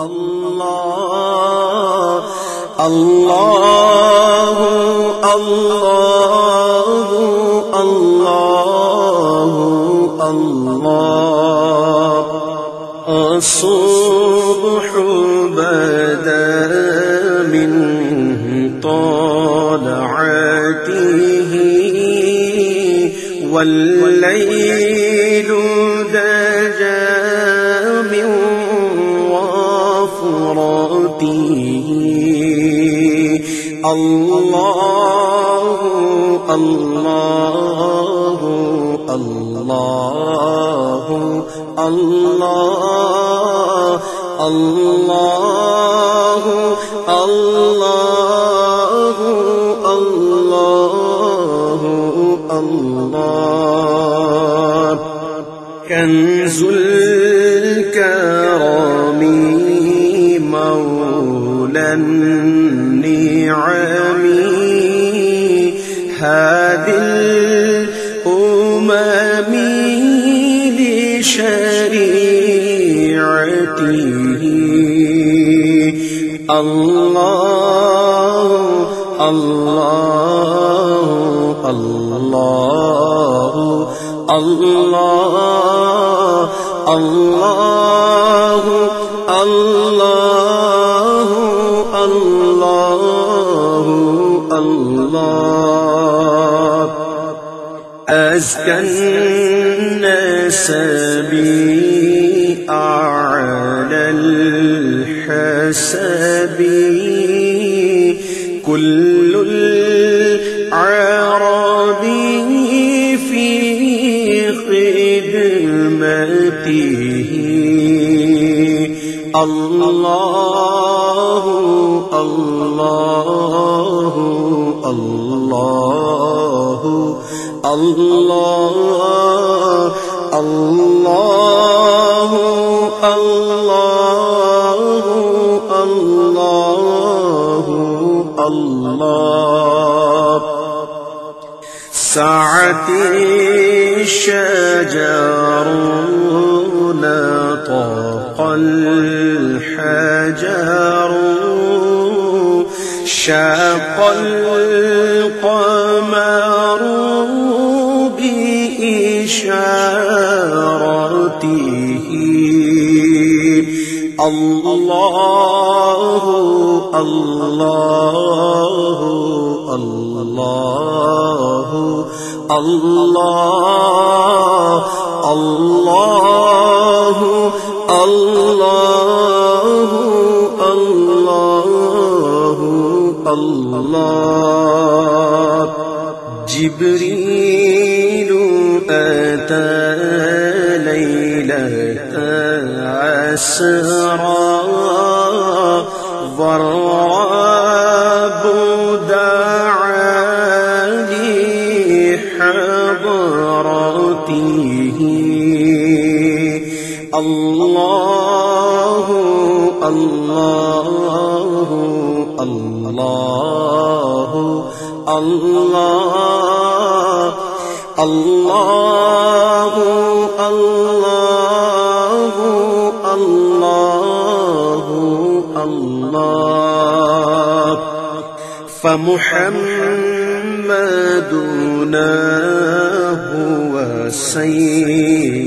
اللہ اللہ اللہ اللہ اللہ الصبح من وفرته الله الله الله الله الله الله الله الله كنز الكرم مولى النعم هذه الأمم لشريعته. الله الله الله الله الله الله اللہ اللہ اسکن سبی آل حسبی کل العربی فی خدمتی اللہ اللہ اللہ اللہ اللہ اللہ اللہ اللہ ساتی شجرون طاق الحجر شاق القمر بإشارته. الله الله الله الله الله الله الله جبريل أتى ليلة أسرى ضراب دعا لحضرته الله الله اللہ اللہ اللہ اللہ اللہ اللہ فمحمدنا هو سيدنا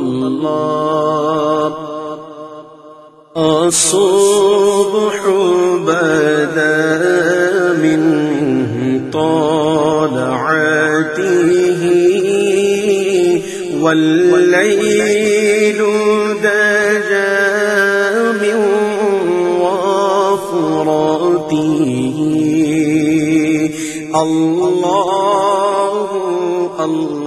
الله. الصبح بدا من طلعته والليل دجا من وفرته الله الله الله